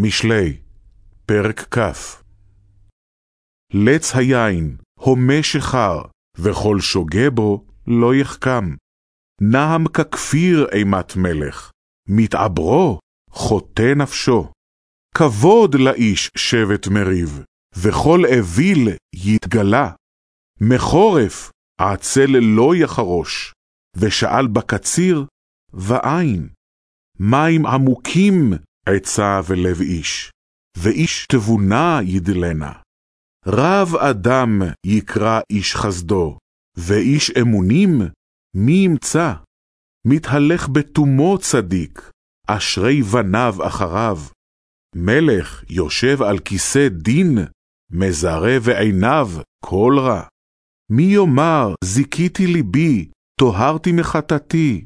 משלי, פרק כ. לץ היין, הומה שחר, וכל שוגה בו לא יחכם. נעם ככפיר אימת מלך, מתעברו חוטא נפשו. כבוד לאיש שבט מריב, וכל אוויל יתגלה. מחורף עצל לא יחרוש, ושאל בקציר, ואין. מים עמוקים עצה ולב איש, ואיש תבונה ידלנה. רב אדם יקרא איש חסדו, ואיש אמונים מי ימצא? מתהלך בתומו צדיק, אשרי בניו אחריו. מלך יושב על כיסא דין, מזרה ועיניו כל רע. מי יאמר, זיכיתי ליבי, טוהרתי מחטאתי.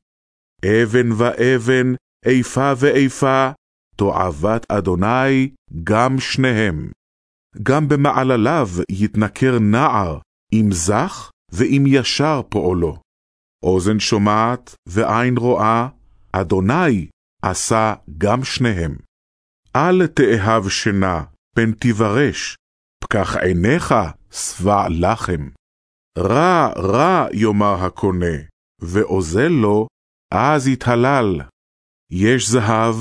אבן ואבן, איפה ואיפה, תועבת אדוני גם שניהם. גם במעלליו יתנכר נער, אם זך ואם ישר פועלו. אוזן שומעת ועין רואה, אדוני עשה גם שניהם. אל תאהב שינה, פן תברש, פקח עיניך שבע לחם. רע רע יאמר הקונה, ואוזל לו, אז יתהלל. יש זהב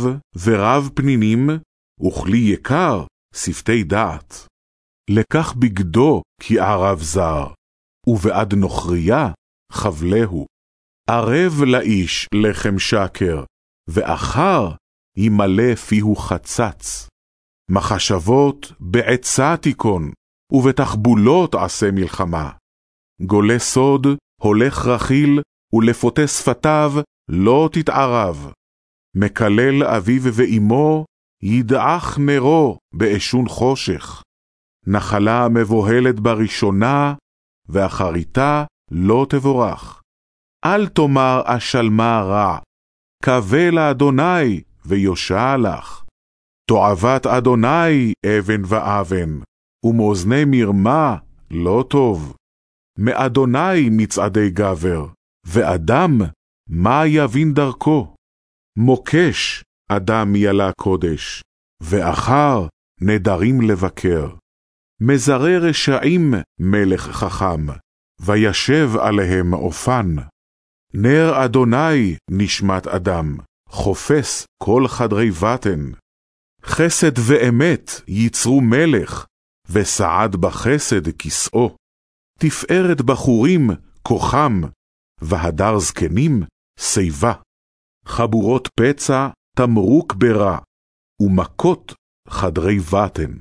ורב פנינים, וכלי יקר, שפתי דעת. לקח בגדו כי ערב זר, ובעד נוכריה חבלהו. ערב לאיש לחם שקר, ואחר ימלא פיהו חצץ. מחשבות בעצה תיכון, ובתחבולות עשה מלחמה. גולה סוד, הולך רכיל, ולפותה שפתיו לא תתערב. מקלל אביו ואמו, ידעך נרו באשון חושך. נחלה מבוהלת בראשונה, ואחריתה לא תבורך. אל תאמר אשלמה רע, קווה לאדוני ויושע לך. תועבת אדוני אבן ואבן, ומאזני מרמה לא טוב. מאדוני מצעדי גבר, ואדם מה יבין דרכו? מוקש אדם ילה קודש, ואחר נדרים לבקר. מזרה רשעים מלך חכם, וישב עליהם אופן. נר אדוני נשמת אדם, חופש כל חדרי בטן. חסד ואמת ייצרו מלך, וסעד בחסד כסאו. תפארת בחורים כוחם, והדר זקנים שיבה. חבורות פצע תמרוק ברע, ומכות חדרי בטן.